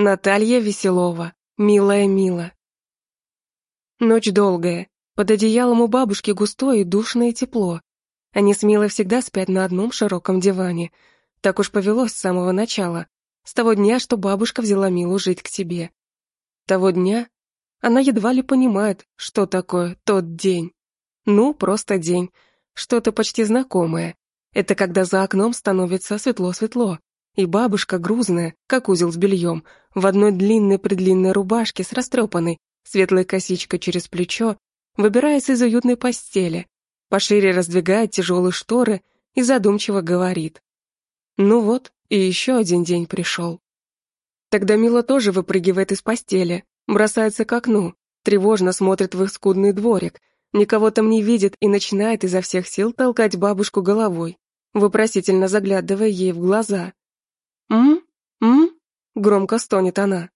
Наталья Веселова. Милая Мила. Ночь долгая. Под одеялом у бабушки густое и душное тепло. Они с Милой всегда спят на одном широком диване. Так уж повелось с самого начала. С того дня, что бабушка взяла Милу жить к себе. Того дня она едва ли понимает, что такое тот день. Ну, просто день. Что-то почти знакомое. Это когда за окном становится светло-светло, и бабушка грузная, как узел с бельем, в одной длинной-предлинной рубашке с растрепанной, светлой косичкой через плечо, выбирается из уютной постели, пошире раздвигает тяжелые шторы и задумчиво говорит. Ну вот, и еще один день пришел. Тогда Мила тоже выпрыгивает из постели, бросается к окну, тревожно смотрит в их скудный дворик, никого там не видит и начинает изо всех сил толкать бабушку головой, вопросительно заглядывая ей в глаза. «М? М?» — громко стонет она.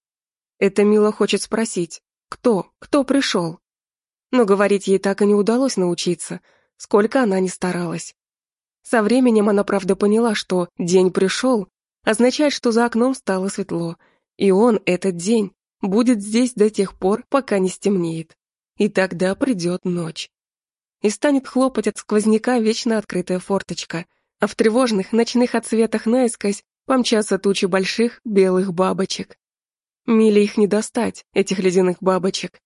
Это Мила хочет спросить, кто, кто пришел? Но говорить ей так и не удалось научиться, сколько она ни старалась. Со временем она правда поняла, что «день пришел» означает, что за окном стало светло, и он, этот день, будет здесь до тех пор, пока не стемнеет. И тогда придет ночь. И станет хлопать от сквозняка вечно открытая форточка, а в тревожных ночных отсветах наискось помчатся тучи больших белых бабочек. Миле их не достать, этих ледяных бабочек.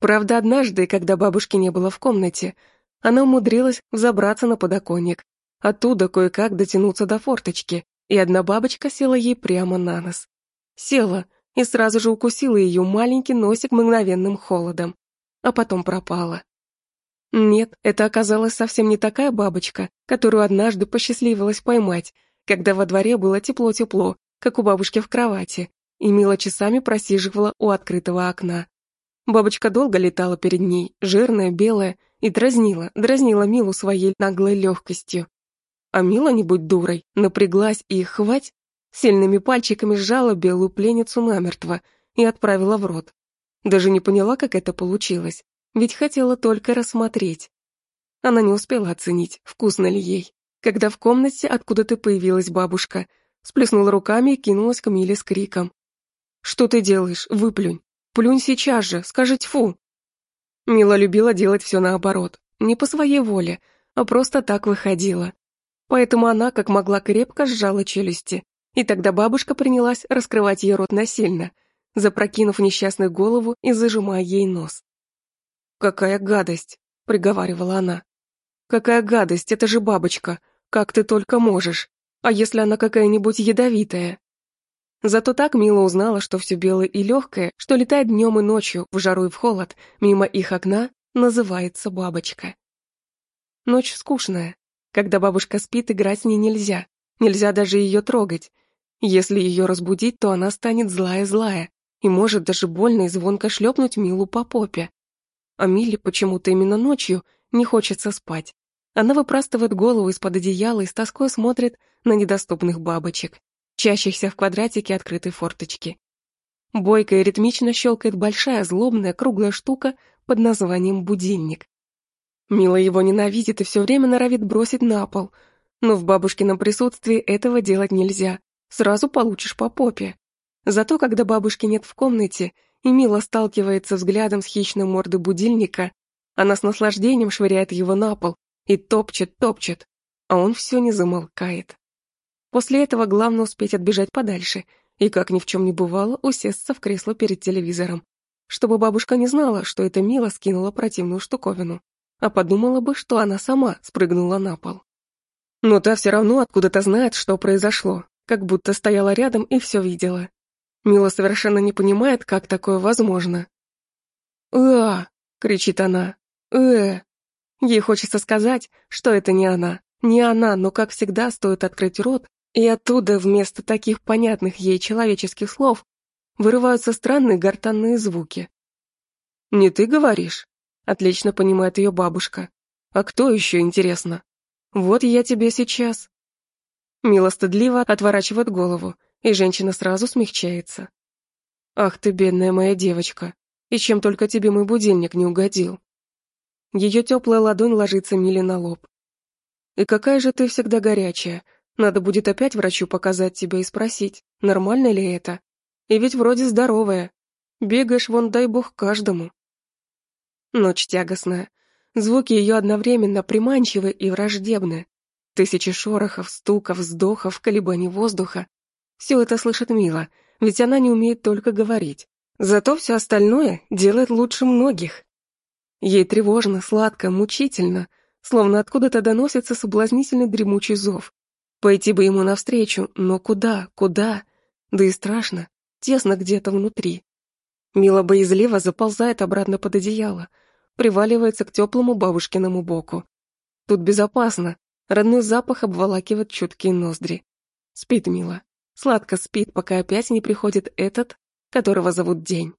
Правда, однажды, когда бабушки не было в комнате, она умудрилась взобраться на подоконник, оттуда кое-как дотянуться до форточки, и одна бабочка села ей прямо на нос. Села и сразу же укусила ее маленький носик мгновенным холодом, а потом пропала. Нет, это оказалась совсем не такая бабочка, которую однажды посчастливилось поймать, когда во дворе было тепло-тепло, как у бабушки в кровати, и Мила часами просиживала у открытого окна. Бабочка долго летала перед ней, жирная, белая, и дразнила, дразнила Милу своей наглой легкостью. А Мила, не будь дурой, напряглась и, хвать, сильными пальчиками сжала белую пленницу намертво и отправила в рот. Даже не поняла, как это получилось, ведь хотела только рассмотреть. Она не успела оценить, вкусно ли ей когда в комнате откуда-то появилась бабушка, сплеснула руками и кинулась к Миле с криком. «Что ты делаешь? Выплюнь! Плюнь сейчас же, скажи тьфу!» Мила любила делать все наоборот, не по своей воле, а просто так выходила. Поэтому она, как могла, крепко сжала челюсти, и тогда бабушка принялась раскрывать ей рот насильно, запрокинув несчастную голову и зажимая ей нос. «Какая гадость!» — приговаривала она. «Какая гадость, это же бабочка! Как ты только можешь. А если она какая-нибудь ядовитая? Зато так Мила узнала, что все белое и легкое, что летает днем и ночью, в жару и в холод, мимо их окна, называется бабочка. Ночь скучная. Когда бабушка спит, играть с ней нельзя. Нельзя даже ее трогать. Если ее разбудить, то она станет злая-злая и может даже больно и звонко шлепнуть Милу по попе. А Миле почему-то именно ночью не хочется спать. Она выпрастывает голову из-под одеяла и с тоской смотрит на недоступных бабочек, чащихся в квадратике открытой форточки. Бойко и ритмично щелкает большая злобная круглая штука под названием будильник. Мила его ненавидит и все время норовит бросить на пол, но в бабушкином присутствии этого делать нельзя, сразу получишь по попе. Зато когда бабушки нет в комнате, и Мила сталкивается взглядом с хищной мордой будильника, она с наслаждением швыряет его на пол, и топчет, топчет, а он все не замолкает. После этого главное успеть отбежать подальше и, как ни в чем не бывало, усесться в кресло перед телевизором, чтобы бабушка не знала, что это Мила скинула противную штуковину, а подумала бы, что она сама спрыгнула на пол. Но та все равно откуда-то знает, что произошло, как будто стояла рядом и все видела. Мила совершенно не понимает, как такое возможно. «А!» — кричит она. «Э!» Ей хочется сказать, что это не она. Не она, но, как всегда, стоит открыть рот, и оттуда, вместо таких понятных ей человеческих слов, вырываются странные гортанные звуки. «Не ты говоришь?» — отлично понимает ее бабушка. «А кто еще, интересно? Вот я тебе сейчас...» Мила стыдливо отворачивает голову, и женщина сразу смягчается. «Ах ты, бедная моя девочка, и чем только тебе мой будильник не угодил?» Ее теплая ладонь ложится Миле на лоб. «И какая же ты всегда горячая. Надо будет опять врачу показать тебя и спросить, нормально ли это. И ведь вроде здоровая. Бегаешь, вон дай бог, каждому. Ночь тягостная. Звуки ее одновременно приманчивы и враждебны. Тысячи шорохов, стуков, вздохов, колебаний воздуха. Все это слышит Мила, ведь она не умеет только говорить. Зато все остальное делает лучше многих. Ей тревожно, сладко, мучительно, словно откуда-то доносится соблазнительный дремучий зов. Пойти бы ему навстречу, но куда, куда? Да и страшно, тесно где-то внутри. Мила боязливо заползает обратно под одеяло, приваливается к теплому бабушкиному боку. Тут безопасно, родной запах обволакивает чуткие ноздри. Спит Мила, сладко спит, пока опять не приходит этот, которого зовут День.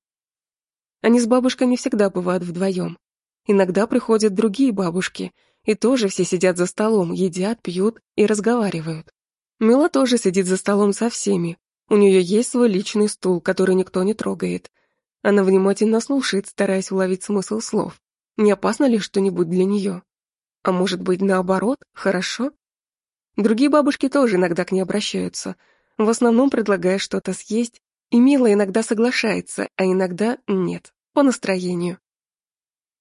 Они с бабушкой не всегда бывают вдвоем. Иногда приходят другие бабушки, и тоже все сидят за столом, едят, пьют и разговаривают. Мила тоже сидит за столом со всеми. У нее есть свой личный стул, который никто не трогает. Она внимательно слушает, стараясь уловить смысл слов. Не опасно ли что-нибудь для нее? А может быть, наоборот, хорошо? Другие бабушки тоже иногда к ней обращаются, в основном предлагая что-то съесть и Мила иногда соглашается, а иногда нет, по настроению.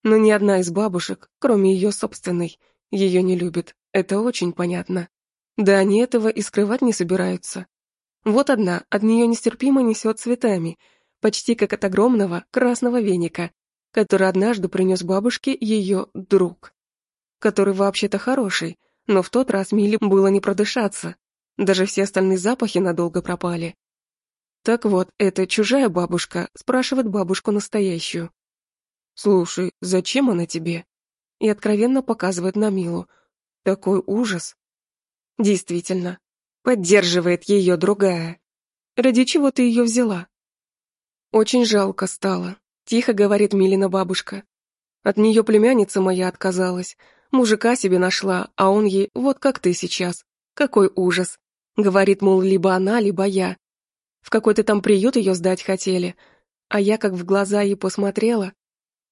Но ни одна из бабушек, кроме ее собственной, ее не любит, это очень понятно. Да они этого и скрывать не собираются. Вот одна, от нее нестерпимо несет цветами, почти как от огромного красного веника, который однажды принес бабушке ее друг. Который вообще-то хороший, но в тот раз Миле было не продышаться. Даже все остальные запахи надолго пропали. Так вот, эта чужая бабушка спрашивает бабушку настоящую. «Слушай, зачем она тебе?» И откровенно показывает на Милу. Такой ужас. Действительно, поддерживает ее другая. Ради чего ты ее взяла? Очень жалко стало, тихо говорит Милина бабушка. От нее племянница моя отказалась, мужика себе нашла, а он ей, вот как ты сейчас. Какой ужас. Говорит, мол, либо она, либо я. В какой-то там приют ее сдать хотели. А я как в глаза ей посмотрела.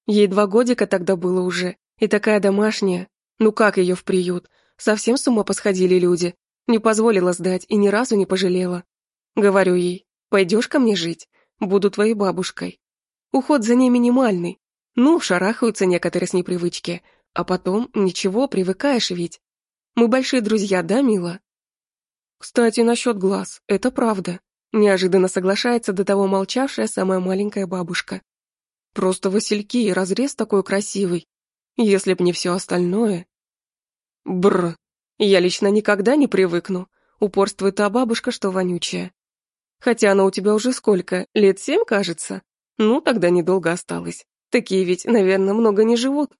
Ей два годика тогда было уже, и такая домашняя. Ну как ее в приют? Совсем с ума посходили люди. Не позволила сдать и ни разу не пожалела. Говорю ей, пойдешь ко мне жить? Буду твоей бабушкой. Уход за ней минимальный. Ну, шарахаются некоторые с непривычки. А потом, ничего, привыкаешь ведь. Мы большие друзья, да, мила? Кстати, насчет глаз, это правда. Неожиданно соглашается до того молчавшая самая маленькая бабушка. Просто васильки и разрез такой красивый. Если б не все остальное. Бр. Я лично никогда не привыкну. Упорствует та бабушка, что вонючая. Хотя она у тебя уже сколько? Лет семь, кажется? Ну, тогда недолго осталось. Такие ведь, наверное, много не живут.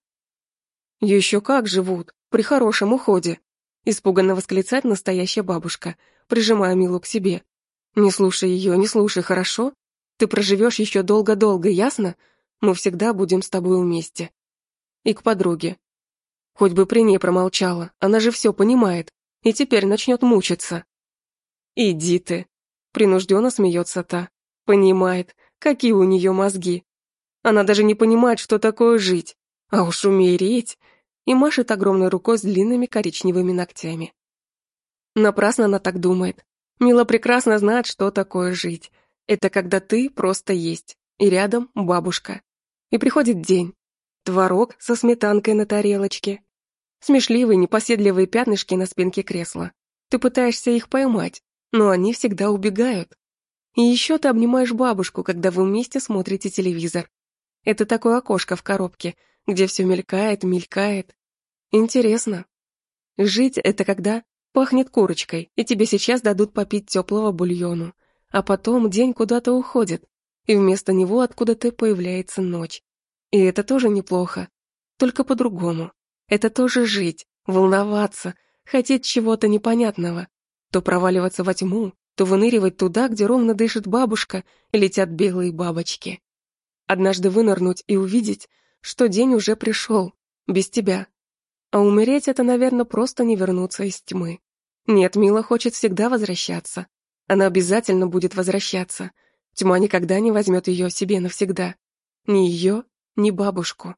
Еще как живут, при хорошем уходе. Испуганно восклицает настоящая бабушка, прижимая Милу к себе. Не слушай ее, не слушай, хорошо? Ты проживешь еще долго-долго, ясно? Мы всегда будем с тобой вместе. И к подруге. Хоть бы при ней промолчала, она же все понимает, и теперь начнет мучиться. Иди ты. Принужденно смеется та. Понимает, какие у нее мозги. Она даже не понимает, что такое жить. А уж умереть. И машет огромной рукой с длинными коричневыми ногтями. Напрасно она так думает. Мила прекрасно знает, что такое жить. Это когда ты просто есть, и рядом бабушка. И приходит день. Творог со сметанкой на тарелочке. Смешливые, непоседливые пятнышки на спинке кресла. Ты пытаешься их поймать, но они всегда убегают. И еще ты обнимаешь бабушку, когда вы вместе смотрите телевизор. Это такое окошко в коробке, где все мелькает, мелькает. Интересно. Жить — это когда Пахнет курочкой, и тебе сейчас дадут попить теплого бульону. А потом день куда-то уходит, и вместо него откуда-то появляется ночь. И это тоже неплохо. Только по-другому. Это тоже жить, волноваться, хотеть чего-то непонятного. То проваливаться во тьму, то выныривать туда, где ровно дышит бабушка, и летят белые бабочки. Однажды вынырнуть и увидеть, что день уже пришел, без тебя. А умереть — это, наверное, просто не вернуться из тьмы. Нет, Мила хочет всегда возвращаться. Она обязательно будет возвращаться. Тьма никогда не возьмет ее себе навсегда. Ни ее, ни бабушку.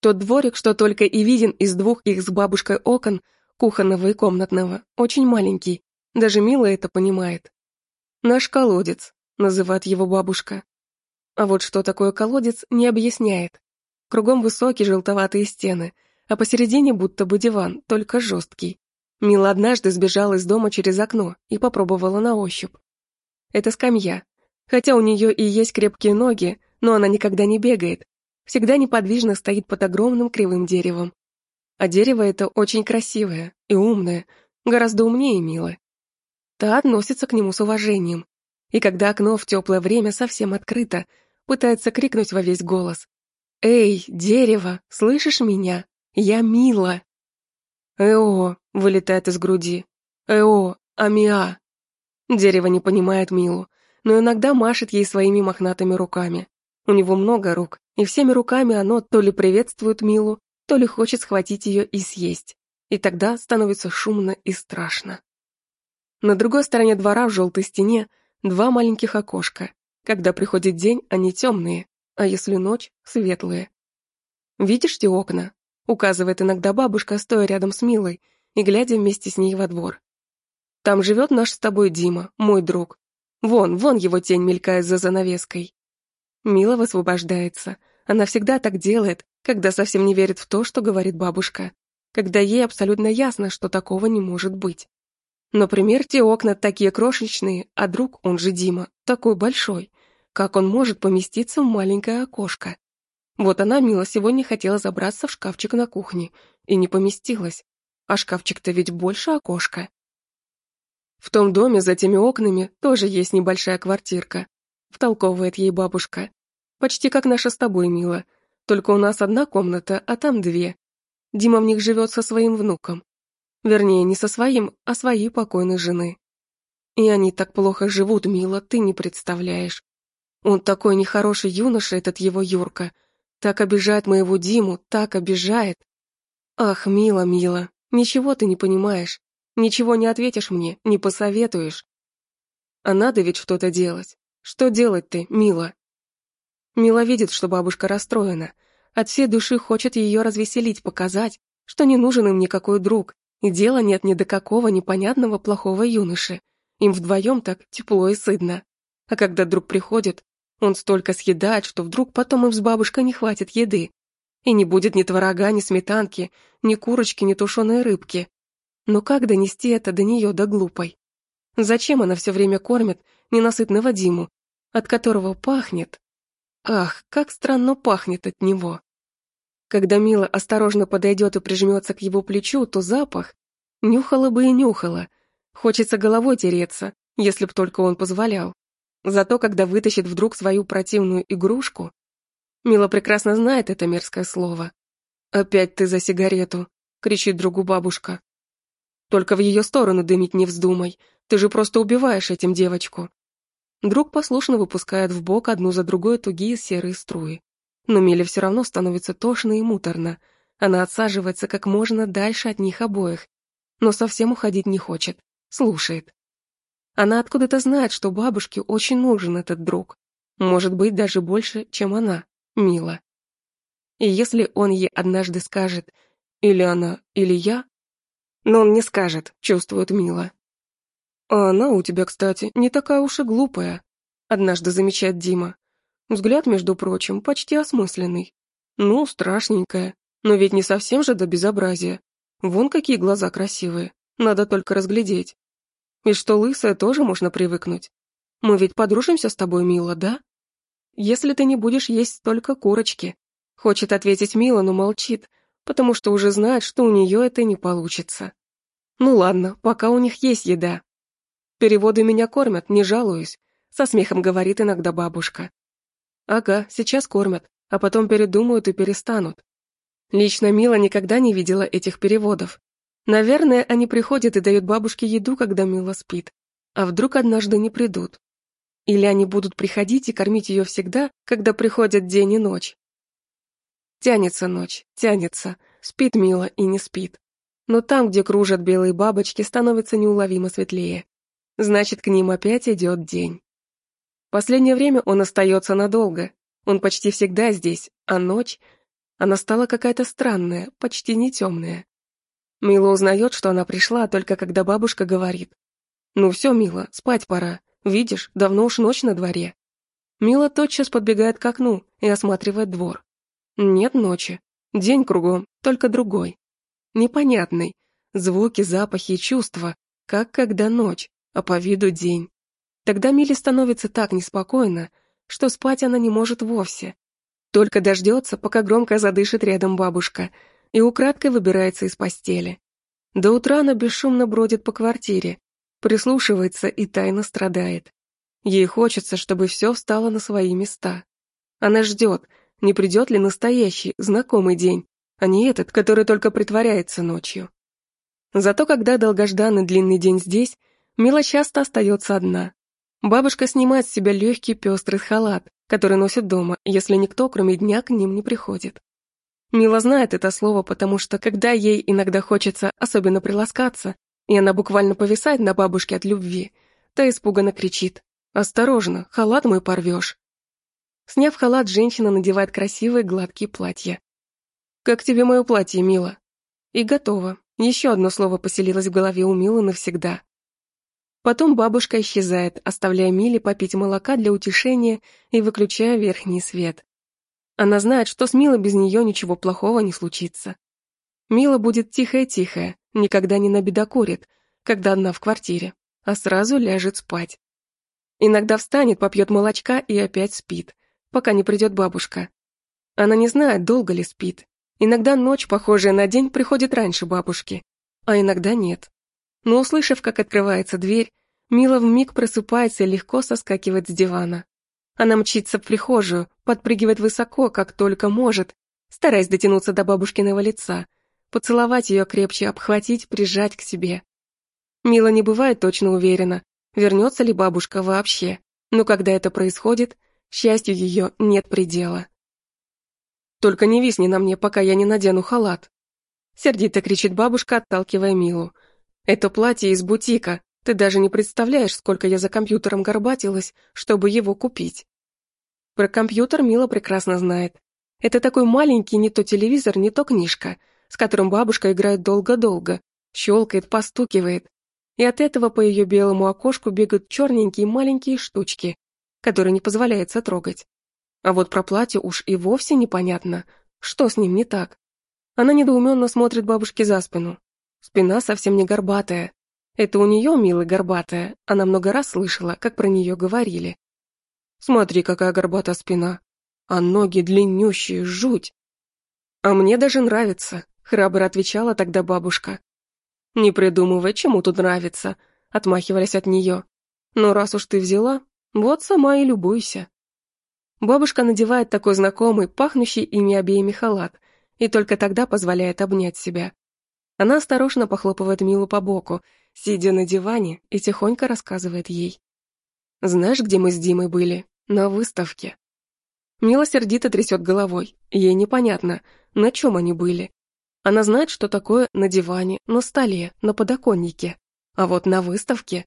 Тот дворик, что только и виден из двух их с бабушкой окон, кухонного и комнатного, очень маленький. Даже Мила это понимает. Наш колодец. называет его бабушка. А вот что такое колодец, не объясняет. Кругом высокие желтоватые стены, а посередине будто бы диван, только жесткий. Мила однажды сбежала из дома через окно и попробовала на ощупь. Это скамья. Хотя у нее и есть крепкие ноги, но она никогда не бегает. Всегда неподвижно стоит под огромным кривым деревом. А дерево это очень красивое и умное, гораздо умнее Милы. Та относится к нему с уважением. И когда окно в теплое время совсем открыто, пытается крикнуть во весь голос. «Эй, дерево, слышишь меня? Я Мила!» «Эо!» — вылетает из груди. «Эо! Амиа!» Дерево не понимает Милу, но иногда машет ей своими мохнатыми руками. У него много рук, и всеми руками оно то ли приветствует Милу, то ли хочет схватить ее и съесть. И тогда становится шумно и страшно. На другой стороне двора в желтой стене два маленьких окошка. Когда приходит день, они темные, а если ночь — светлые. «Видишь те окна?» — указывает иногда бабушка, стоя рядом с Милой и глядя вместе с ней во двор. «Там живет наш с тобой Дима, мой друг. Вон, вон его тень мелькает за занавеской». Мила высвобождается. Она всегда так делает, когда совсем не верит в то, что говорит бабушка. Когда ей абсолютно ясно, что такого не может быть. Например, те окна такие крошечные, а друг, он же Дима, такой большой. Как он может поместиться в маленькое окошко? Вот она, Мила, сегодня хотела забраться в шкафчик на кухне. И не поместилась. А шкафчик-то ведь больше окошка. В том доме за теми окнами тоже есть небольшая квартирка. Втолковывает ей бабушка. Почти как наша с тобой, Мила. Только у нас одна комната, а там две. Дима в них живет со своим внуком. Вернее, не со своим, а своей покойной жены. И они так плохо живут, Мила, ты не представляешь. Он такой нехороший юноша, этот его Юрка. Так обижает моего Диму, так обижает. Ах, мила, мила, ничего ты не понимаешь. Ничего не ответишь мне, не посоветуешь. А надо ведь что-то делать. Что делать ты, мила? Мила видит, что бабушка расстроена. От всей души хочет ее развеселить, показать, что не нужен им никакой друг, и дела нет ни до какого непонятного плохого юноши. Им вдвоем так тепло и сыдно. А когда друг приходит, он столько съедает, что вдруг потом им с бабушкой не хватит еды. И не будет ни творога, ни сметанки, ни курочки, ни тушеной рыбки. Но как донести это до нее, до глупой? Зачем она все время кормит ненасытного Диму, от которого пахнет? Ах, как странно пахнет от него. Когда Мила осторожно подойдет и прижмется к его плечу, то запах нюхала бы и нюхала. Хочется головой тереться, если б только он позволял. Зато когда вытащит вдруг свою противную игрушку, Мила прекрасно знает это мерзкое слово. «Опять ты за сигарету!» — кричит другу бабушка. «Только в ее сторону дымить не вздумай, ты же просто убиваешь этим девочку!» Друг послушно выпускает в бок одну за другой тугие серые струи. Но Миле все равно становится тошно и муторно. Она отсаживается как можно дальше от них обоих, но совсем уходить не хочет, слушает. Она откуда-то знает, что бабушке очень нужен этот друг. Может быть, даже больше, чем она, Мила. И если он ей однажды скажет «или она, или я», но он не скажет, чувствует Мила. «А она у тебя, кстати, не такая уж и глупая», однажды замечает Дима. Взгляд, между прочим, почти осмысленный. Ну, страшненькая, но ведь не совсем же до безобразия. Вон какие глаза красивые, надо только разглядеть. И что лысая тоже можно привыкнуть. Мы ведь подружимся с тобой, Мила, да? Если ты не будешь есть только курочки. Хочет ответить Мила, но молчит, потому что уже знает, что у нее это не получится. Ну ладно, пока у них есть еда. Переводы меня кормят, не жалуюсь, со смехом говорит иногда бабушка. Ага, сейчас кормят, а потом передумают и перестанут. Лично Мила никогда не видела этих переводов, Наверное, они приходят и дают бабушке еду, когда Мила спит. А вдруг однажды не придут? Или они будут приходить и кормить ее всегда, когда приходят день и ночь? Тянется ночь, тянется, спит Мила и не спит. Но там, где кружат белые бабочки, становится неуловимо светлее. Значит, к ним опять идет день. Последнее время он остается надолго. Он почти всегда здесь, а ночь... Она стала какая-то странная, почти не темная. Мила узнает, что она пришла, только когда бабушка говорит. «Ну все, Мила, спать пора. Видишь, давно уж ночь на дворе. Мила тотчас подбегает к окну и осматривает двор. Нет ночи. День кругом, только другой. Непонятный. Звуки, запахи и чувства, как когда ночь, а по виду день. Тогда Миле становится так неспокойно, что спать она не может вовсе. Только дождется, пока громко задышит рядом бабушка, и украдкой выбирается из постели. До утра она бесшумно бродит по квартире, прислушивается и тайно страдает. Ей хочется, чтобы все встало на свои места. Она ждет, не придет ли настоящий, знакомый день, а не этот, который только притворяется ночью. Зато когда долгожданный длинный день здесь, Мила часто остается одна. Бабушка снимает с себя легкий пестрый халат, который носит дома, если никто, кроме дня, к ним не приходит. Мила знает это слово, потому что, когда ей иногда хочется особенно приласкаться, и она буквально повисает на бабушке от любви, та испуганно кричит «Осторожно, халат мой порвешь». Сняв халат, женщина надевает красивые гладкие платья. «Как тебе мое платье, Мила?» И готово. Еще одно слово поселилось в голове у Милы навсегда. Потом бабушка исчезает, оставляя Миле попить молока для утешения и выключая верхний свет. Она знает, что с Милой без нее ничего плохого не случится. Мила будет тихая-тихая, никогда не набедокурит, когда одна в квартире, а сразу ляжет спать. Иногда встанет, попьет молочка и опять спит, пока не придет бабушка. Она не знает, долго ли спит. Иногда ночь, похожая на день, приходит раньше бабушки, а иногда нет но, услышав, как открывается дверь, Мила вмиг просыпается и легко соскакивает с дивана. Она мчится в прихожую, подпрыгивает высоко, как только может, стараясь дотянуться до бабушкиного лица, поцеловать ее крепче, обхватить, прижать к себе. Мила не бывает точно уверена, вернется ли бабушка вообще, но когда это происходит, счастью ее нет предела. «Только не висни на мне, пока я не надену халат», сердито кричит бабушка, отталкивая Милу. Это платье из бутика. Ты даже не представляешь, сколько я за компьютером горбатилась, чтобы его купить. Про компьютер Мила прекрасно знает. Это такой маленький не то телевизор, не то книжка, с которым бабушка играет долго-долго, щелкает, постукивает. И от этого по ее белому окошку бегают черненькие маленькие штучки, которые не позволяется трогать. А вот про платье уж и вовсе непонятно, что с ним не так. Она недоуменно смотрит бабушке за спину, Спина совсем не горбатая. Это у нее, милая, горбатая. Она много раз слышала, как про нее говорили. Смотри, какая горбатая спина. А ноги длиннющие, жуть. А мне даже нравится, храбро отвечала тогда бабушка. Не придумывай, чему тут нравится, отмахивались от нее. Но раз уж ты взяла, вот сама и любуйся. Бабушка надевает такой знакомый, пахнущий ими обеими халат, и только тогда позволяет обнять себя. Она осторожно похлопывает Милу по боку, сидя на диване, и тихонько рассказывает ей. «Знаешь, где мы с Димой были? На выставке». Мила сердито трясет головой. Ей непонятно, на чем они были. Она знает, что такое на диване, на столе, на подоконнике. А вот на выставке...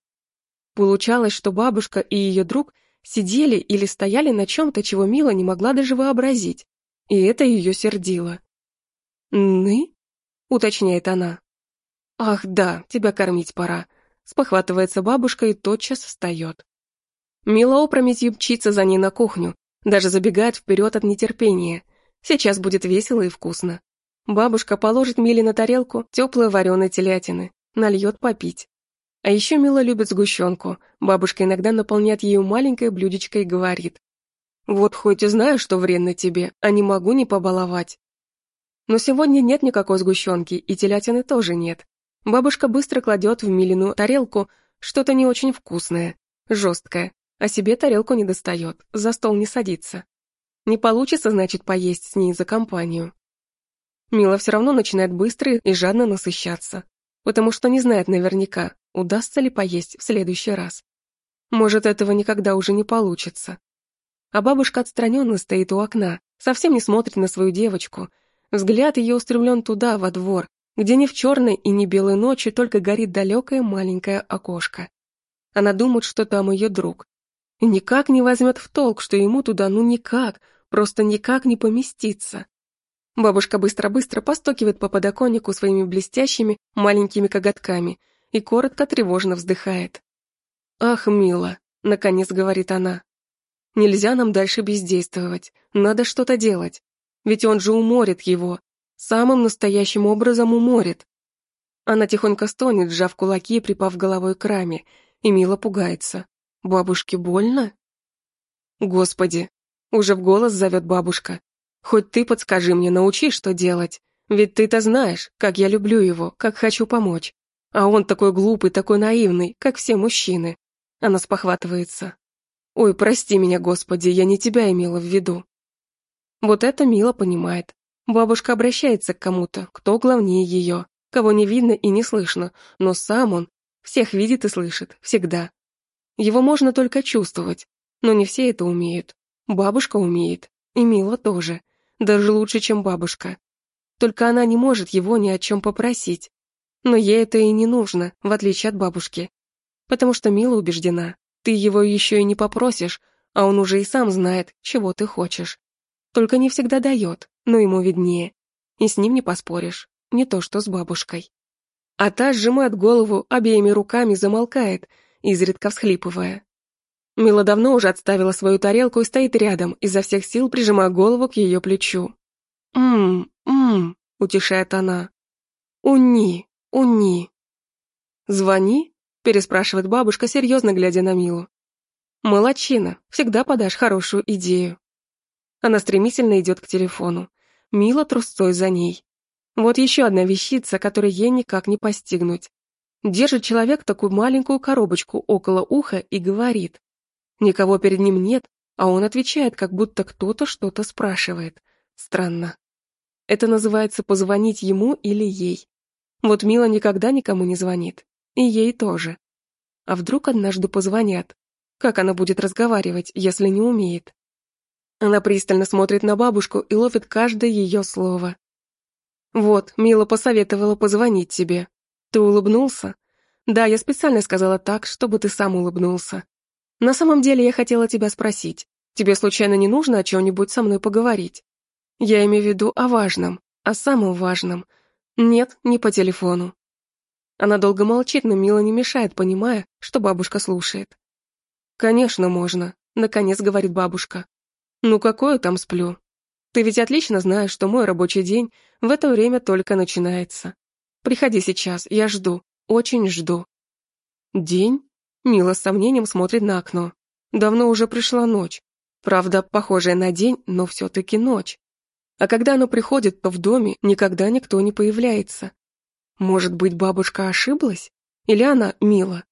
Получалось, что бабушка и ее друг сидели или стояли на чем-то, чего Мила не могла даже вообразить. И это ее сердило. «Ны?» — уточняет она. «Ах, да, тебя кормить пора», — спохватывается бабушка и тотчас встает. Мила опрометью мчится за ней на кухню, даже забегает вперед от нетерпения. Сейчас будет весело и вкусно. Бабушка положит Миле на тарелку теплой вареной телятины, нальет попить. А еще Мила любит сгущенку. Бабушка иногда наполняет ею маленькое блюдечко и говорит. «Вот хоть и знаю, что вредно тебе, а не могу не побаловать. Но сегодня нет никакой сгущенки, и телятины тоже нет. Бабушка быстро кладет в Милину тарелку что-то не очень вкусное, жесткое, а себе тарелку не достает, за стол не садится. Не получится, значит, поесть с ней за компанию. Мила все равно начинает быстро и жадно насыщаться, потому что не знает наверняка, удастся ли поесть в следующий раз. Может, этого никогда уже не получится. А бабушка отстраненно стоит у окна, совсем не смотрит на свою девочку – Взгляд ее устремлен туда, во двор, где ни в черной и ни белой ночи только горит далекое маленькое окошко. Она думает, что там ее друг. И никак не возьмет в толк, что ему туда ну никак, просто никак не поместиться. Бабушка быстро-быстро постукивает по подоконнику своими блестящими маленькими коготками и коротко тревожно вздыхает. «Ах, мила, наконец говорит она. Нельзя нам дальше бездействовать, надо что-то делать. Ведь он же уморит его, самым настоящим образом уморит. Она тихонько стонет, сжав кулаки и припав головой к раме, и мило пугается. Бабушке больно? Господи, уже в голос зовет бабушка. Хоть ты подскажи мне, научи, что делать. Ведь ты-то знаешь, как я люблю его, как хочу помочь. А он такой глупый, такой наивный, как все мужчины. Она спохватывается. Ой, прости меня, Господи, я не тебя имела в виду. Вот это Мила понимает. Бабушка обращается к кому-то, кто главнее ее, кого не видно и не слышно, но сам он всех видит и слышит, всегда. Его можно только чувствовать, но не все это умеют. Бабушка умеет, и Мила тоже, даже лучше, чем бабушка. Только она не может его ни о чем попросить. Но ей это и не нужно, в отличие от бабушки. Потому что Мила убеждена, ты его еще и не попросишь, а он уже и сам знает, чего ты хочешь. Только не всегда дает, но ему виднее. И с ним не поспоришь, не то что с бабушкой. А та сжимает голову, обеими руками замолкает, изредка всхлипывая. Мила давно уже отставила свою тарелку и стоит рядом, изо всех сил прижимая голову к ее плечу. «Ммм, ммм», — утешает она. «Уни, уни». «Звони?» — переспрашивает бабушка, серьезно глядя на Милу. «Молодчина, всегда подашь хорошую идею». Она стремительно идет к телефону. Мила трусцой за ней. Вот еще одна вещица, которую ей никак не постигнуть. Держит человек такую маленькую коробочку около уха и говорит. Никого перед ним нет, а он отвечает, как будто кто-то что-то спрашивает. Странно. Это называется позвонить ему или ей. Вот Мила никогда никому не звонит. И ей тоже. А вдруг однажды позвонят? Как она будет разговаривать, если не умеет? Она пристально смотрит на бабушку и ловит каждое ее слово. «Вот, Мила посоветовала позвонить тебе. Ты улыбнулся?» «Да, я специально сказала так, чтобы ты сам улыбнулся. На самом деле я хотела тебя спросить. Тебе случайно не нужно о чем-нибудь со мной поговорить? Я имею в виду о важном, о самом важном. Нет, не по телефону. Она долго молчит, но Мила не мешает, понимая, что бабушка слушает. «Конечно, можно», — наконец говорит бабушка. «Ну какое там сплю? Ты ведь отлично знаешь, что мой рабочий день в это время только начинается. Приходи сейчас, я жду, очень жду». «День?» Мила с сомнением смотрит на окно. Давно уже пришла ночь. Правда, похожая на день, но все-таки ночь. А когда оно приходит, то в доме никогда никто не появляется. Может быть, бабушка ошиблась? Или она Мила?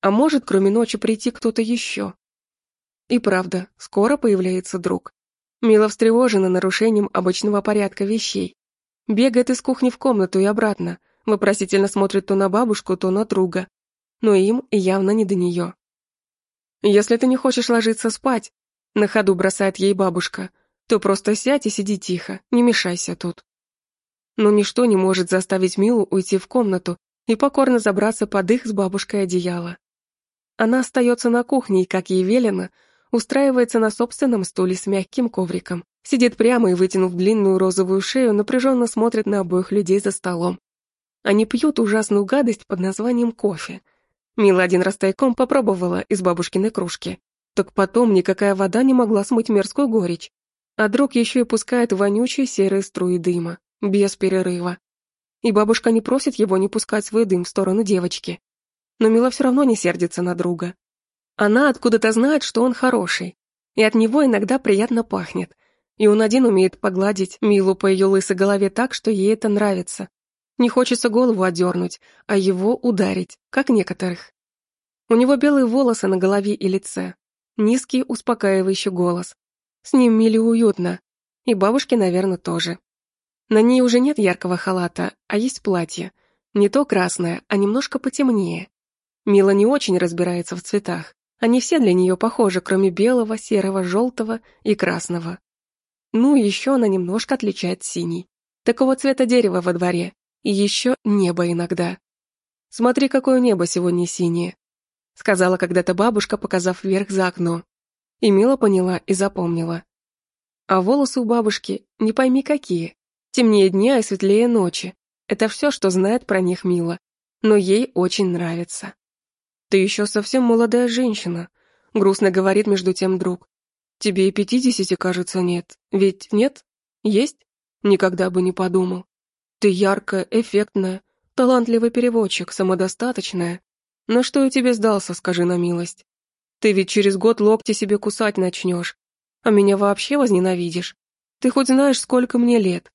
А может, кроме ночи, прийти кто-то еще? И правда, скоро появляется друг. Мила встревожена нарушением обычного порядка вещей. Бегает из кухни в комнату и обратно, вопросительно смотрит то на бабушку, то на друга но им явно не до нее. «Если ты не хочешь ложиться спать», — на ходу бросает ей бабушка, «то просто сядь и сиди тихо, не мешайся тут». Но ничто не может заставить Милу уйти в комнату и покорно забраться под их с бабушкой одеяло. Она остается на кухне и, как ей велено, устраивается на собственном стуле с мягким ковриком, сидит прямо и, вытянув длинную розовую шею, напряженно смотрит на обоих людей за столом. Они пьют ужасную гадость под названием кофе, Мила один раз тайком попробовала из бабушкиной кружки. Так потом никакая вода не могла смыть мерзкую горечь. А друг еще и пускает вонючие серые струи дыма, без перерыва. И бабушка не просит его не пускать свой дым в сторону девочки. Но Мила все равно не сердится на друга. Она откуда-то знает, что он хороший, и от него иногда приятно пахнет. И он один умеет погладить Милу по ее лысой голове так, что ей это нравится, не хочется голову отдернуть, а его ударить, как некоторых. У него белые волосы на голове и лице, низкий успокаивающий голос. С ним Миле уютно, и бабушке, наверное, тоже. На ней уже нет яркого халата, а есть платье. Не то красное, а немножко потемнее. Мила не очень разбирается в цветах. Они все для нее похожи, кроме белого, серого, желтого и красного. Ну, еще она немножко отличает синий. Такого цвета дерева во дворе, и еще небо иногда. Смотри, какое небо сегодня синее, сказала когда-то бабушка, показав вверх за окно. И Мила поняла и запомнила. А волосы у бабушки не пойми какие. Темнее дня и светлее ночи. Это все, что знает про них Мила. Но ей очень нравится. Ты еще совсем молодая женщина. грустно говорит между тем друг. Тебе и пятидесяти, кажется, нет. Ведь нет? Есть? Никогда бы не подумал. Ты яркая, эффектная, талантливый переводчик, самодостаточная. На что я тебе сдался, скажи на милость? Ты ведь через год локти себе кусать начнешь, а меня вообще возненавидишь. Ты хоть знаешь, сколько мне лет?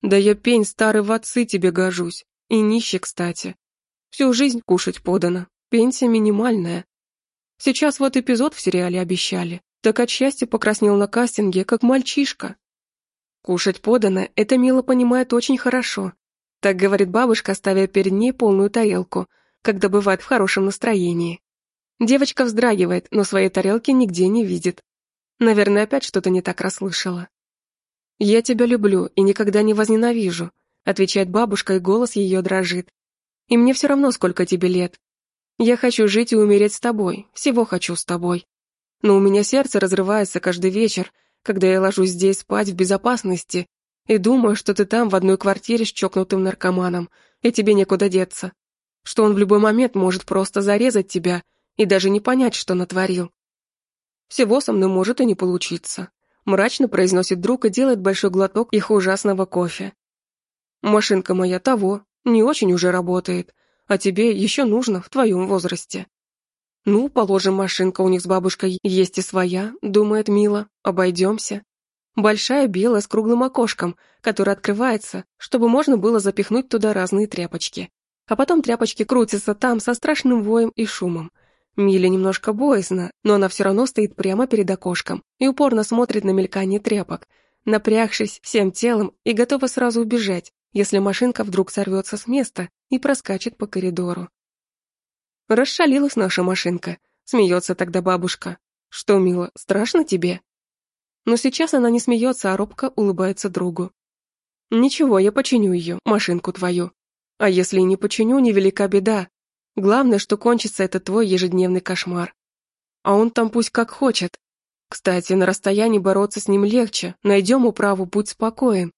Да я пень старый в отцы тебе гожусь, и нищий, кстати. Всю жизнь кушать подано, пенсия минимальная. Сейчас вот эпизод в сериале обещали, так от счастья покраснел на кастинге, как мальчишка. Кушать подано, это Мила понимает очень хорошо. Так говорит бабушка, ставя перед ней полную тарелку, когда бывает в хорошем настроении. Девочка вздрагивает, но своей тарелки нигде не видит. Наверное, опять что-то не так расслышала. «Я тебя люблю и никогда не возненавижу», отвечает бабушка, и голос ее дрожит. «И мне все равно, сколько тебе лет. Я хочу жить и умереть с тобой, всего хочу с тобой. Но у меня сердце разрывается каждый вечер, когда я ложусь здесь спать в безопасности и думаю, что ты там в одной квартире с чокнутым наркоманом, и тебе некуда деться. Что он в любой момент может просто зарезать тебя и даже не понять, что натворил. Всего со мной может и не получиться. Мрачно произносит друг и делает большой глоток их ужасного кофе. Машинка моя того, не очень уже работает, а тебе еще нужно в твоем возрасте. Ну, положим, машинка у них с бабушкой есть и своя, думает Мила, обойдемся. Большая белая с круглым окошком, которое открывается, чтобы можно было запихнуть туда разные тряпочки. А потом тряпочки крутятся там со страшным воем и шумом. Миле немножко боязно, но она все равно стоит прямо перед окошком и упорно смотрит на мелькание тряпок, напрягшись всем телом и готова сразу убежать, если машинка вдруг сорвется с места и проскачет по коридору. Расшалилась наша машинка, смеется тогда бабушка. Что, мила, страшно тебе? Но сейчас она не смеется, а робко улыбается другу. Ничего, я починю ее, машинку твою. А если и не починю, невелика беда, Главное, что кончится этот твой ежедневный кошмар. А он там пусть как хочет. Кстати, на расстоянии бороться с ним легче, найдем управу, будь спокоен.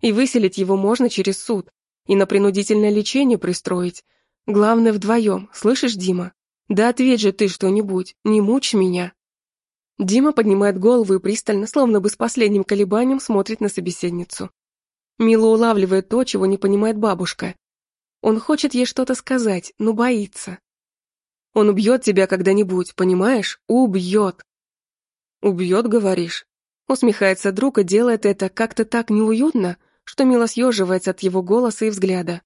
И выселить его можно через суд, и на принудительное лечение пристроить. Главное вдвоем, слышишь, Дима? Да ответь же ты что-нибудь, не мучь меня. Дима поднимает голову и пристально, словно бы с последним колебанием, смотрит на собеседницу. Мила улавливает то, чего не понимает бабушка, он хочет ей что-то сказать, но боится. Он убьет тебя когда-нибудь, понимаешь? Убьет. Убьет, говоришь? Усмехается друг и делает это как-то так неуютно, что Мила съеживается от его голоса и взгляда.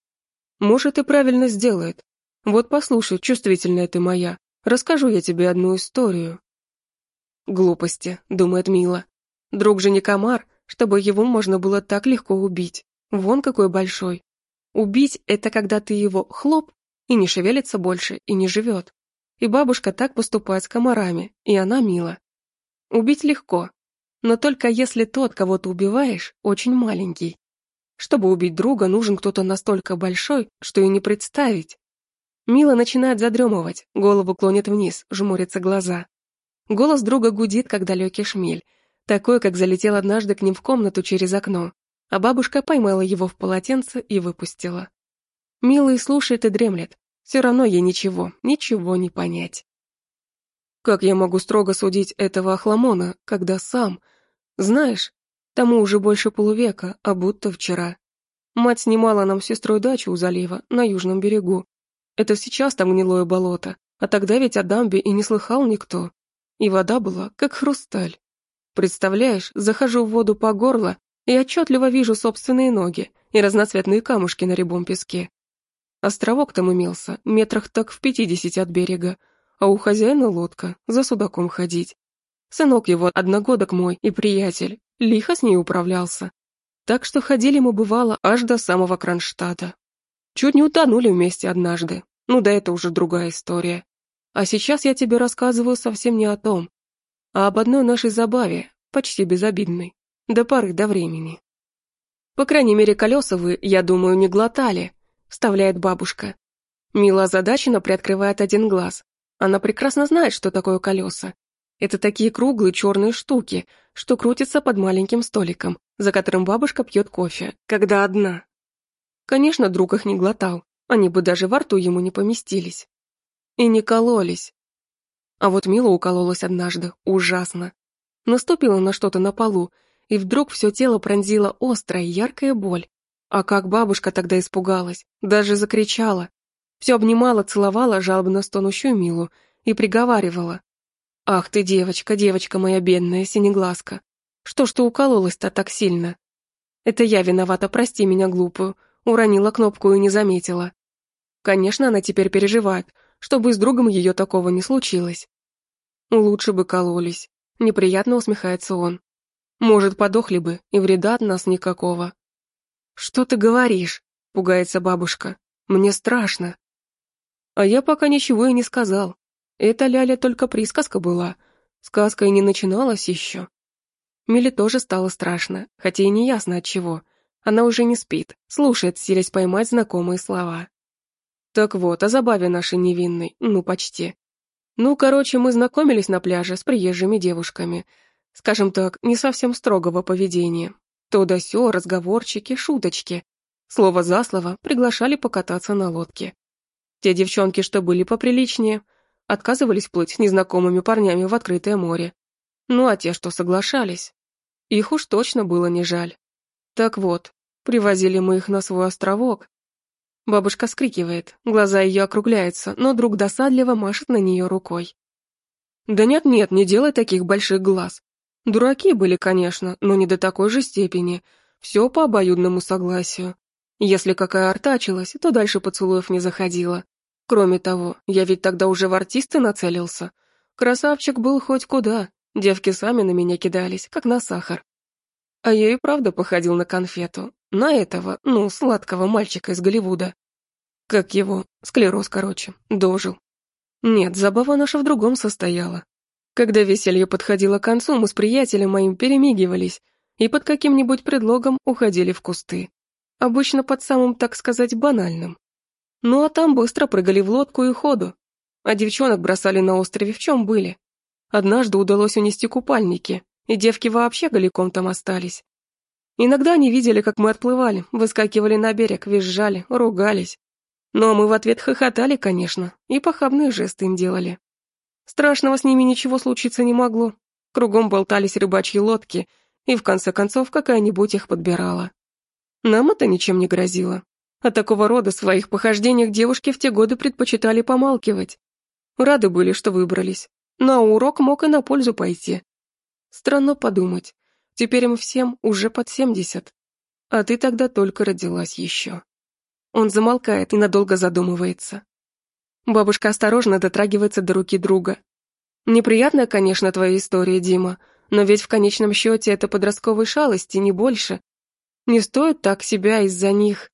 Может, и правильно сделает. Вот послушай, чувствительная ты моя, расскажу я тебе одну историю. Глупости, думает Мила. Друг же не комар, чтобы его можно было так легко убить. Вон какой большой. Убить — это когда ты его хлоп, и не шевелится больше, и не живет. И бабушка так поступает с комарами, и она мила. Убить легко, но только если тот, кого ты убиваешь, очень маленький. Чтобы убить друга, нужен кто-то настолько большой, что и не представить. Мила начинает задремывать, голову клонит вниз, жмурятся глаза. Голос друга гудит, как далекий шмель, такой, как залетел однажды к ним в комнату через окно а бабушка поймала его в полотенце и выпустила. Милый слушает и дремлет, все равно ей ничего, ничего не понять. Как я могу строго судить этого охламона, когда сам... Знаешь, тому уже больше полувека, а будто вчера. Мать снимала нам с сестрой дачу у залива, на южном берегу. Это сейчас там гнилое болото, а тогда ведь о дамбе и не слыхал никто. И вода была, как хрусталь. Представляешь, захожу в воду по горло, и отчетливо вижу собственные ноги и разноцветные камушки на рябом песке. Островок там имелся, метрах так в пятидесяти от берега, а у хозяина лодка, за судаком ходить. Сынок его, одногодок мой и приятель, лихо с ней управлялся. Так что ходили мы, бывало, аж до самого Кронштадта. Чуть не утонули вместе однажды, ну да это уже другая история. А сейчас я тебе рассказываю совсем не о том, а об одной нашей забаве, почти безобидной. До поры до времени. По крайней мере, колеса вы, я думаю, не глотали, вставляет бабушка. Мила озадаченно приоткрывает один глаз. Она прекрасно знает, что такое колеса. Это такие круглые черные штуки, что крутятся под маленьким столиком, за которым бабушка пьет кофе, когда одна. Конечно, друг их не глотал, они бы даже во рту ему не поместились. И не кололись. А вот Мила укололась однажды, ужасно. Наступила на что-то на полу, и вдруг все тело пронзила острая, яркая боль. А как бабушка тогда испугалась, даже закричала. Все обнимала, целовала жалобно стонущую Милу и приговаривала. «Ах ты, девочка, девочка моя бедная, синеглазка! Что ж ты укололась-то так сильно?» «Это я виновата, прости меня, глупую», уронила кнопку и не заметила. Конечно, она теперь переживает, чтобы с другом ее такого не случилось. Лучше бы кололись. Неприятно усмехается он. Может, подохли бы, и вреда от нас никакого. Что ты говоришь? Пугается бабушка. Мне страшно. А я пока ничего и не сказал. Это Ляля только присказка была. Сказка и не начиналась еще. Миле тоже стало страшно, хотя и не ясно от чего. Она уже не спит, слушает, силясь поймать знакомые слова. Так вот, о забаве нашей невинной, ну почти. Ну, короче, мы знакомились на пляже с приезжими девушками. Скажем так, не совсем строгого поведения. То да сё, разговорчики, шуточки. Слово за слово приглашали покататься на лодке. Те девчонки, что были поприличнее, отказывались плыть с незнакомыми парнями в открытое море. Ну а те, что соглашались, их уж точно было не жаль. Так вот, привозили мы их на свой островок. Бабушка скрикивает, глаза ее округляются, но друг досадливо машет на нее рукой. Да нет-нет, не делай таких больших глаз. Дураки были, конечно, но не до такой же степени. Все по обоюдному согласию. Если какая артачилась, то дальше поцелуев не заходила. Кроме того, я ведь тогда уже в артисты нацелился. Красавчик был хоть куда, девки сами на меня кидались, как на сахар. А я и правда походил на конфету, на этого, ну, сладкого мальчика из Голливуда. Как его, склероз, короче, дожил. Нет, забава наша в другом состояла. Когда веселье подходило к концу, мы с приятелем моим перемигивались и под каким-нибудь предлогом уходили в кусты. Обычно под самым, так сказать, банальным. Ну а там быстро прыгали в лодку и ходу. А девчонок бросали на острове в чем были. Однажды удалось унести купальники, и девки вообще голиком там остались. Иногда они видели, как мы отплывали, выскакивали на берег, визжали, ругались. Но мы в ответ хохотали, конечно, и похабные жесты им делали. Страшного с ними ничего случиться не могло. Кругом болтались рыбачьи лодки, и в конце концов какая-нибудь их подбирала. Нам это ничем не грозило. О такого рода своих похождениях девушки в те годы предпочитали помалкивать. Рады были, что выбрались. На урок мог и на пользу пойти. Странно подумать. Теперь им всем уже под семьдесят. А ты тогда только родилась еще. Он замолкает и надолго задумывается. Бабушка осторожно дотрагивается до руки друга. Неприятная, конечно, твоя история, Дима, но ведь в конечном счете это подростковые шалости, не больше. Не стоит так себя из-за них.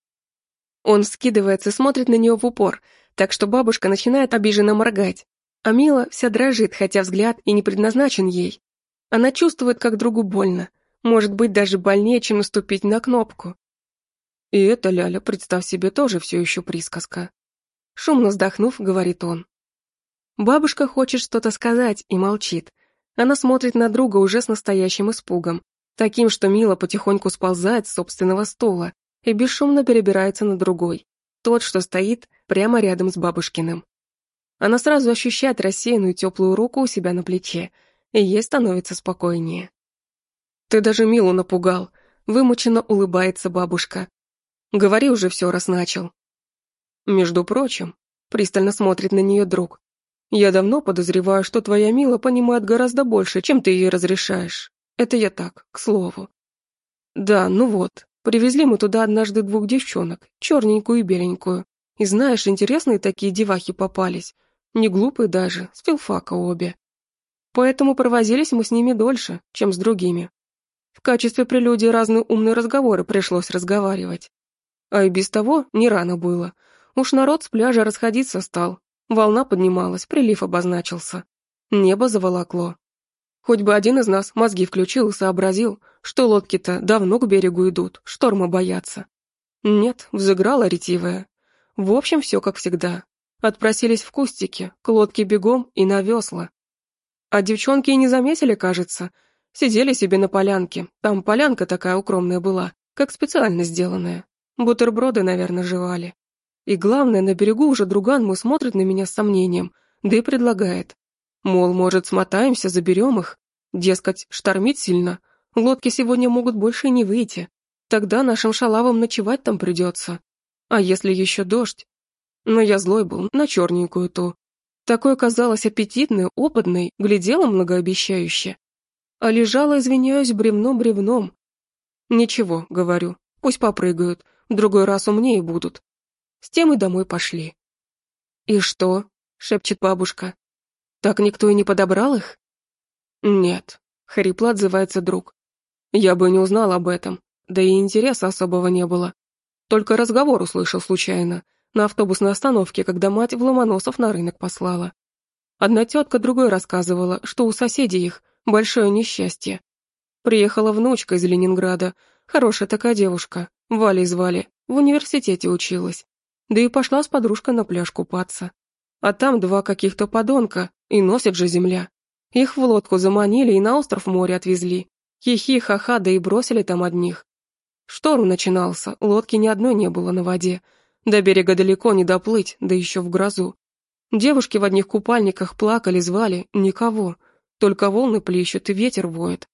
Он скидывается, смотрит на нее в упор, так что бабушка начинает обиженно моргать. А Мила вся дрожит, хотя взгляд и не предназначен ей. Она чувствует, как другу больно. Может быть, даже больнее, чем наступить на кнопку. И это, Ляля, представь себе, тоже все еще присказка. Шумно вздохнув, говорит он. Бабушка хочет что-то сказать и молчит. Она смотрит на друга уже с настоящим испугом, таким, что Мила потихоньку сползает с собственного стула и бесшумно перебирается на другой, тот, что стоит прямо рядом с бабушкиным. Она сразу ощущает рассеянную теплую руку у себя на плече, и ей становится спокойнее. «Ты даже Милу напугал», — вымученно улыбается бабушка. «Говори уже все, раз начал». Между прочим, пристально смотрит на нее друг. Я давно подозреваю, что твоя Мила понимает гораздо больше, чем ты ей разрешаешь. Это я так, к слову. Да, ну вот, привезли мы туда однажды двух девчонок, черненькую и беленькую. И знаешь, интересные такие девахи попались. Не глупые даже, с филфака обе. Поэтому провозились мы с ними дольше, чем с другими. В качестве прелюдии разные умные разговоры пришлось разговаривать. А и без того не рано было. Уж народ с пляжа расходиться стал. Волна поднималась, прилив обозначился. Небо заволокло. Хоть бы один из нас мозги включил и сообразил, что лодки-то давно к берегу идут, шторма боятся. Нет, взыграла ретивая. В общем, все как всегда. Отпросились в кустики, к лодке бегом и на весла. А девчонки и не заметили, кажется. Сидели себе на полянке. Там полянка такая укромная была, как специально сделанная. Бутерброды, наверное, жевали. И главное, на берегу уже друган мой смотрит на меня с сомнением, да и предлагает. Мол, может, смотаемся, заберем их? Дескать, штормит сильно, лодки сегодня могут больше не выйти. Тогда нашим шалавам ночевать там придется. А если еще дождь? Но я злой был на черненькую ту. Такой казалось аппетитной, опытной, глядела многообещающе. А лежала, извиняюсь, бревно-бревном. Ничего, говорю, пусть попрыгают, в другой раз умнее будут. С тем и домой пошли. «И что?» — шепчет бабушка. «Так никто и не подобрал их?» «Нет», — хрипло отзывается друг. «Я бы не узнал об этом, да и интереса особого не было. Только разговор услышал случайно, на автобусной остановке, когда мать в Ломоносов на рынок послала. Одна тетка другой рассказывала, что у соседей их большое несчастье. Приехала внучка из Ленинграда, хорошая такая девушка, Валей звали, в университете училась. Да и пошла с подружкой на пляж купаться. А там два каких-то подонка, и носит же земля. Их в лодку заманили и на остров море отвезли. Хихи, ха-ха, да и бросили там одних. Шторм начинался, лодки ни одной не было на воде. До берега далеко не доплыть, да еще в грозу. Девушки в одних купальниках плакали, звали, никого. Только волны плещут и ветер воет.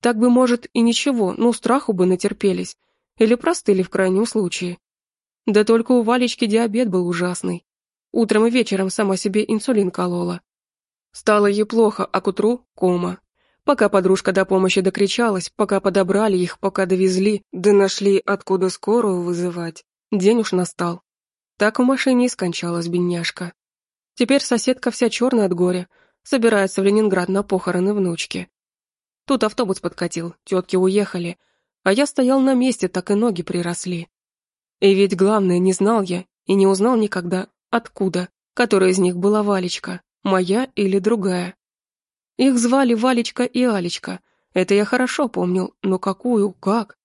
Так бы, может, и ничего, но страху бы натерпелись. Или простыли в крайнем случае. Да только у Валечки диабет был ужасный. Утром и вечером сама себе инсулин колола. Стало ей плохо, а к утру — кома. Пока подружка до помощи докричалась, пока подобрали их, пока довезли, да нашли, откуда скорую вызывать, день уж настал. Так в машине и скончалась бедняжка. Теперь соседка вся черная от горя, собирается в Ленинград на похороны внучки. Тут автобус подкатил, тетки уехали, а я стоял на месте, так и ноги приросли. И ведь главное, не знал я и не узнал никогда, откуда, которая из них была Валечка, моя или другая. Их звали Валечка и Алечка, это я хорошо помнил, но какую, как?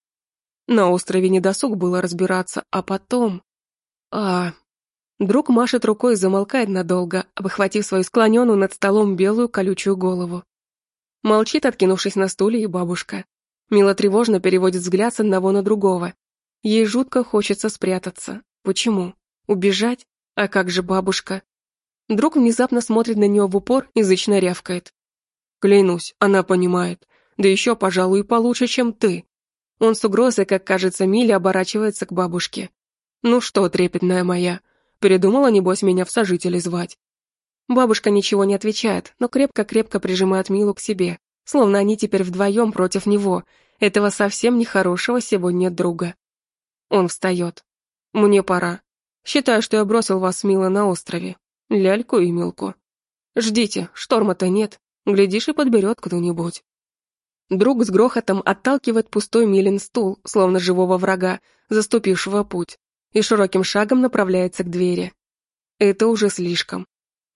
На острове недосуг было разбираться, а потом... А... Друг машет рукой и замолкает надолго, обхватив свою склоненную над столом белую колючую голову. Молчит, откинувшись на стуле, и бабушка. Мила тревожно переводит взгляд с одного на другого. Ей жутко хочется спрятаться. Почему? Убежать? А как же бабушка? Друг внезапно смотрит на нее в упор и зычно рявкает. Клянусь, она понимает. Да еще, пожалуй, получше, чем ты. Он с угрозой, как кажется, Миле оборачивается к бабушке. Ну что, трепетная моя, передумала, небось, меня в сожители звать? Бабушка ничего не отвечает, но крепко-крепко прижимает Милу к себе, словно они теперь вдвоем против него, этого совсем нехорошего сегодня друга. Он встает. «Мне пора. Считаю, что я бросил вас, Мила, на острове. Ляльку и Милку. Ждите, шторма-то нет. Глядишь, и подберет кто-нибудь». Друг с грохотом отталкивает пустой Милин стул, словно живого врага, заступившего путь, и широким шагом направляется к двери. Это уже слишком.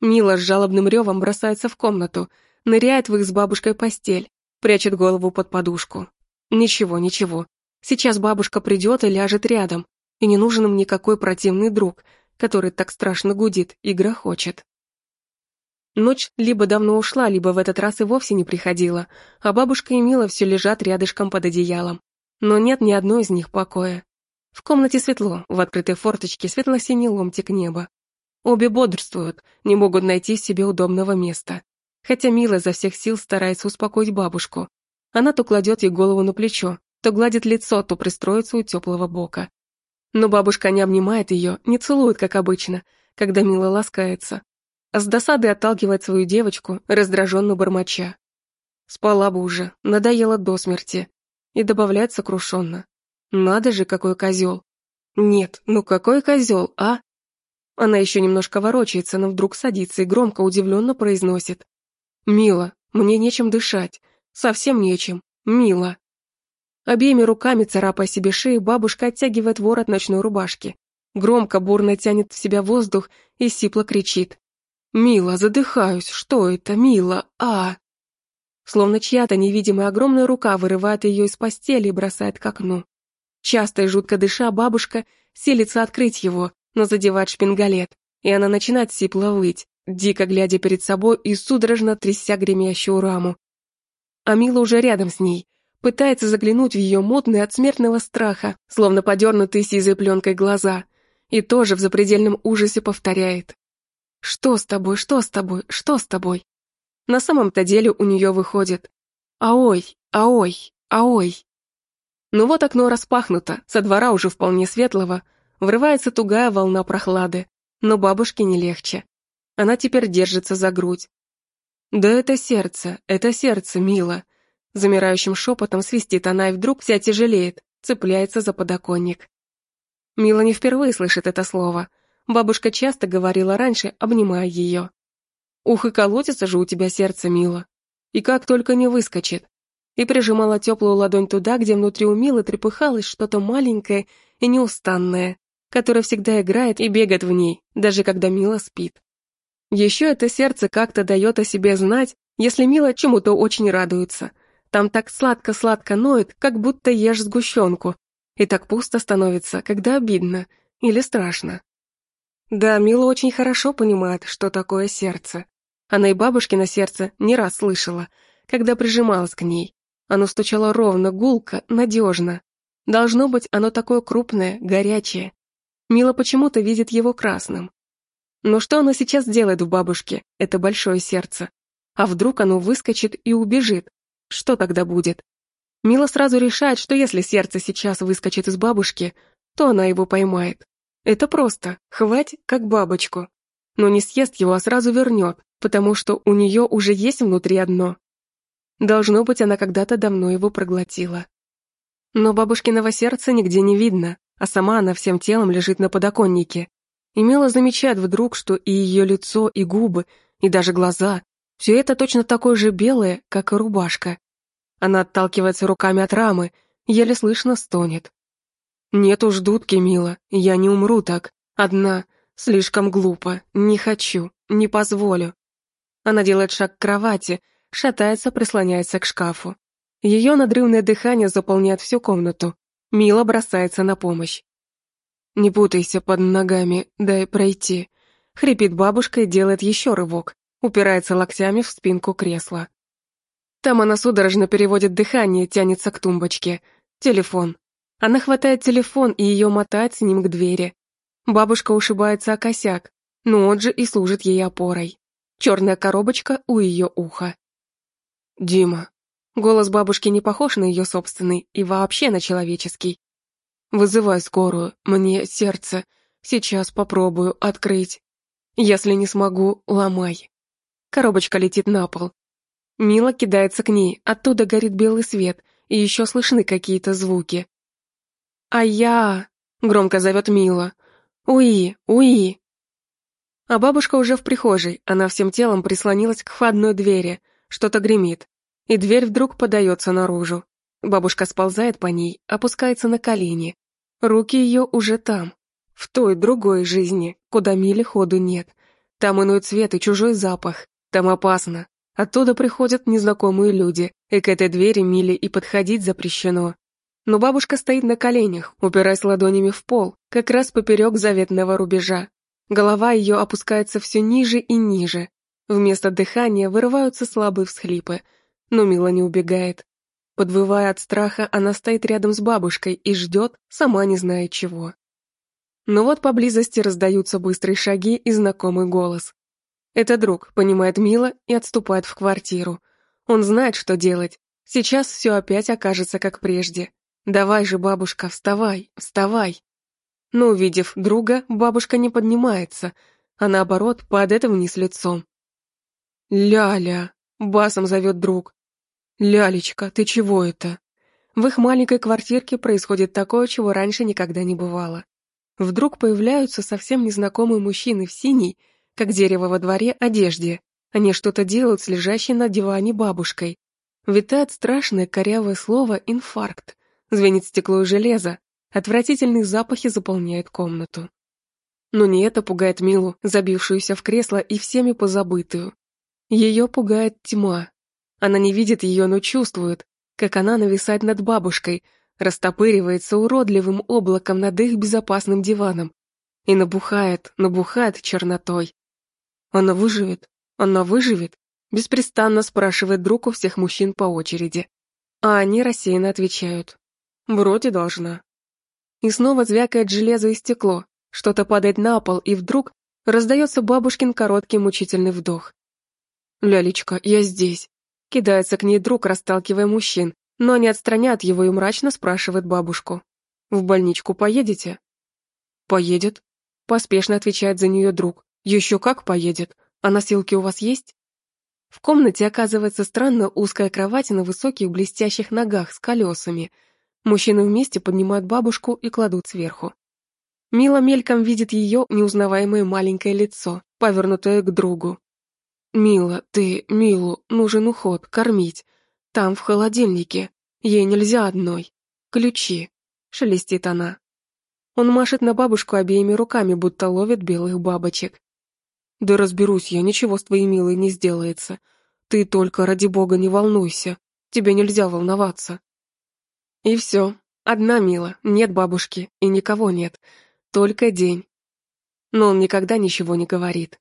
Мила с жалобным ревом бросается в комнату, ныряет в их с бабушкой постель, прячет голову под подушку. Ничего, ничего. Сейчас бабушка придет и ляжет рядом, и не нужен им никакой противный друг, который так страшно гудит и грохочет. Ночь либо давно ушла, либо в этот раз и вовсе не приходила, а бабушка и Мила все лежат рядышком под одеялом. Но нет ни одной из них покоя. В комнате светло, в открытой форточке светло-синий ломтик неба. Обе бодрствуют, не могут найти себе удобного места хотя Мила изо всех сил старается успокоить бабушку. Она то кладет ей голову на плечо, то гладит лицо, то пристроится у теплого бока. Но бабушка не обнимает ее, не целует, как обычно, когда Мила ласкается. А с досадой отталкивает свою девочку, раздраженно бормоча. Спала бы уже, надоела до смерти. И добавляет сокрушенно. Надо же, какой козел. Нет, ну какой козел, а? Она еще немножко ворочается, но вдруг садится и громко удивленно произносит. «Мила, мне нечем дышать. Совсем нечем. Мила». Обеими руками, царапая себе шею, бабушка оттягивает ворот ночной рубашки. Громко, бурно тянет в себя воздух и сипло кричит. «Мила, задыхаюсь! Что это, Мила? А!» Словно чья-то невидимая огромная рука вырывает ее из постели и бросает к окну. Часто и жутко дыша, бабушка силится открыть его, но задевает шпингалет, и она начинает сипло выть дико глядя перед собой и судорожно тряся гремящую раму. А Мила уже рядом с ней, пытается заглянуть в ее мутные от смертного страха, словно подернутые сизой пленкой глаза, и тоже в запредельном ужасе повторяет. «Что с тобой, что с тобой, что с тобой?» На самом-то деле у нее выходит «Аой, аой, аой». Ну вот окно распахнуто, со двора уже вполне светлого, врывается тугая волна прохлады, но бабушке не легче. Она теперь держится за грудь. «Да это сердце, это сердце, мило!» Замирающим шепотом свистит она и вдруг вся тяжелеет, цепляется за подоконник. Мила не впервые слышит это слово. Бабушка часто говорила раньше, обнимая ее. «Ух, и колотится же у тебя сердце, Мила!» И как только не выскочит. И прижимала теплую ладонь туда, где внутри у Милы трепыхалось что-то маленькое и неустанное, которое всегда играет и бегает в ней, даже когда Мила спит. Еще это сердце как-то дает о себе знать, если Мила чему-то очень радуется. Там так сладко-сладко ноет, как будто ешь сгущенку. И так пусто становится, когда обидно или страшно. Да, Мила очень хорошо понимает, что такое сердце. Она и бабушкино сердце не раз слышала, когда прижималась к ней. Оно стучало ровно, гулко, надежно. Должно быть, оно такое крупное, горячее. Мила почему-то видит его красным. Но что оно сейчас делает в бабушке, это большое сердце? А вдруг оно выскочит и убежит? Что тогда будет? Мила сразу решает, что если сердце сейчас выскочит из бабушки, то она его поймает. Это просто, хвать, как бабочку. Но не съест его, а сразу вернет, потому что у нее уже есть внутри одно. Должно быть, она когда-то давно его проглотила. Но бабушкиного сердца нигде не видно, а сама она всем телом лежит на подоконнике, и Мила замечает вдруг, что и ее лицо, и губы, и даже глаза — все это точно такое же белое, как и рубашка. Она отталкивается руками от рамы, еле слышно стонет. «Нет уж дудки, Мила, я не умру так. Одна. Слишком глупо. Не хочу. Не позволю». Она делает шаг к кровати, шатается, прислоняется к шкафу. Ее надрывное дыхание заполняет всю комнату. Мила бросается на помощь. «Не путайся под ногами, дай пройти», — хрипит бабушка и делает еще рывок, упирается локтями в спинку кресла. Там она судорожно переводит дыхание, тянется к тумбочке. Телефон. Она хватает телефон и ее мотает с ним к двери. Бабушка ушибается о косяк, но он же и служит ей опорой. Черная коробочка у ее уха. «Дима». Голос бабушки не похож на ее собственный и вообще на человеческий. Вызывай скорую, мне сердце. Сейчас попробую открыть. Если не смогу, ломай. Коробочка летит на пол. Мила кидается к ней, оттуда горит белый свет, и еще слышны какие-то звуки. «А я...» — громко зовет Мила. «Уи, уи!» А бабушка уже в прихожей, она всем телом прислонилась к входной двери, что-то гремит, и дверь вдруг подается наружу. Бабушка сползает по ней, опускается на колени. Руки ее уже там, в той другой жизни, куда мили ходу нет. Там иной цвет и чужой запах, там опасно. Оттуда приходят незнакомые люди, и к этой двери Миле и подходить запрещено. Но бабушка стоит на коленях, упираясь ладонями в пол, как раз поперек заветного рубежа. Голова ее опускается все ниже и ниже. Вместо дыхания вырываются слабые всхлипы, но Мила не убегает. Подвывая от страха, она стоит рядом с бабушкой и ждет, сама не зная чего. Но вот поблизости раздаются быстрые шаги и знакомый голос. Это друг, понимает Мила и отступает в квартиру. Он знает, что делать. Сейчас все опять окажется как прежде. Давай же, бабушка, вставай, вставай. Но увидев друга, бабушка не поднимается, а наоборот падает вниз лицом. «Ляля!» — басом зовет друг. «Лялечка, ты чего это?» В их маленькой квартирке происходит такое, чего раньше никогда не бывало. Вдруг появляются совсем незнакомые мужчины в синей, как дерево во дворе, одежде. Они что-то делают с лежащей на диване бабушкой. Витает страшное корявое слово «инфаркт». Звенит стекло и железо. Отвратительные запахи заполняют комнату. Но не это пугает Милу, забившуюся в кресло и всеми позабытую. Ее пугает тьма, она не видит ее, но чувствует, как она нависает над бабушкой, растопыривается уродливым облаком над их безопасным диваном и набухает, набухает чернотой. Она выживет? Она выживет? Беспрестанно спрашивает друг у всех мужчин по очереди. А они рассеянно отвечают. Вроде должна. И снова звякает железо и стекло, что-то падает на пол, и вдруг раздается бабушкин короткий мучительный вдох. «Лялечка, я здесь». Кидается к ней друг, расталкивая мужчин, но они отстранят его и мрачно спрашивает бабушку. «В больничку поедете?» «Поедет», — поспешно отвечает за нее друг. «Еще как поедет. А носилки у вас есть?» В комнате оказывается странно узкая кровать на высоких блестящих ногах с колесами. Мужчины вместе поднимают бабушку и кладут сверху. Мила мельком видит ее неузнаваемое маленькое лицо, повернутое к другу. «Мила, ты, Милу, нужен уход, кормить. Там, в холодильнике. Ей нельзя одной. Ключи», — шелестит она. Он машет на бабушку обеими руками, будто ловит белых бабочек. «Да разберусь я, ничего с твоей милой не сделается. Ты только, ради бога, не волнуйся. Тебе нельзя волноваться». И все. Одна Мила, нет бабушки, и никого нет. Только день. Но он никогда ничего не говорит.